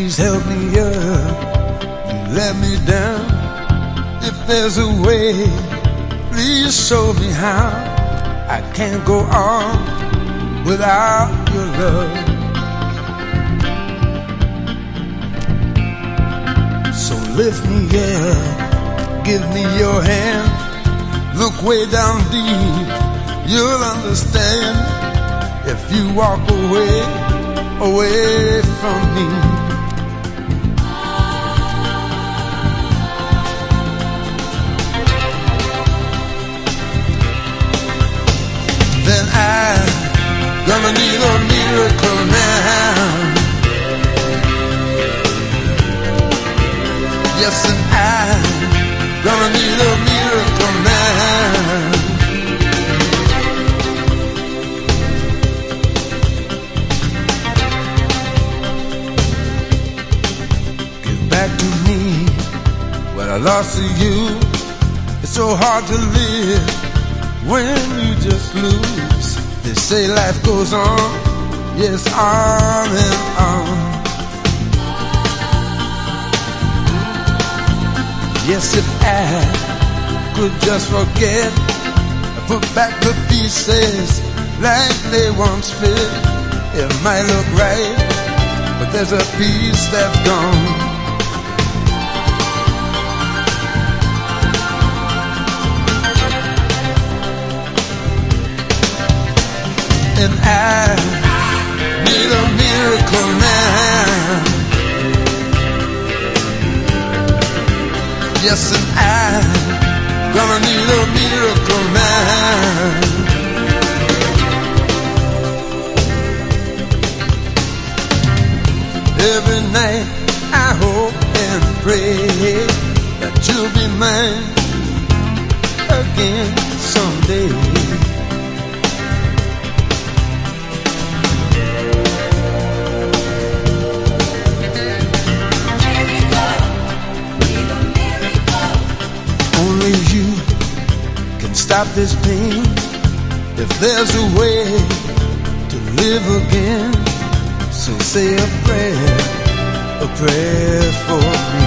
please help me up. You let me down. If there's a way, please show me how. I can't go on without your love. So lift me up, give me your hand. Look way down deep, you'll understand if you walk away, away from me. Need a miracle. Yes, and I'm gonna need a miracle. Give back to me what I lost to you. It's so hard to live when you just lose. They say life goes on, yes, on and on. Yes, if I could just forget, I put back the pieces like they once fit, it might look right, but there's a piece that's gone. Yes, and I gonna need a miracle now. Every night I hope and pray that you'll be mine again someday. Stop this pain. If there's a way to live again, so say a prayer, a prayer for me.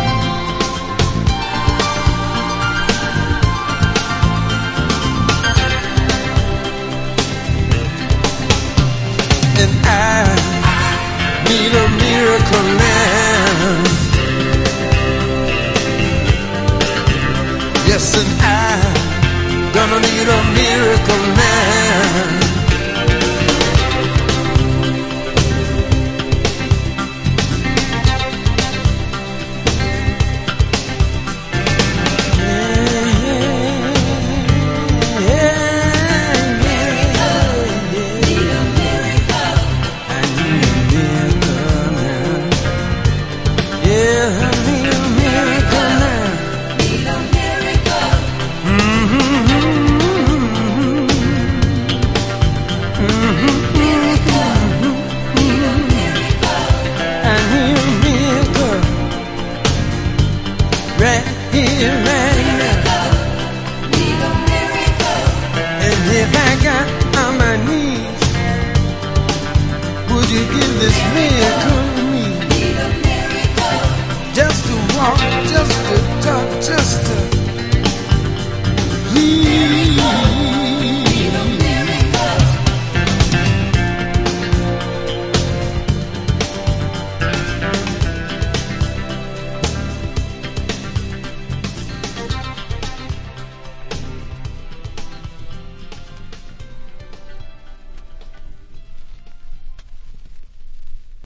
Just to walk, just to talk, just to.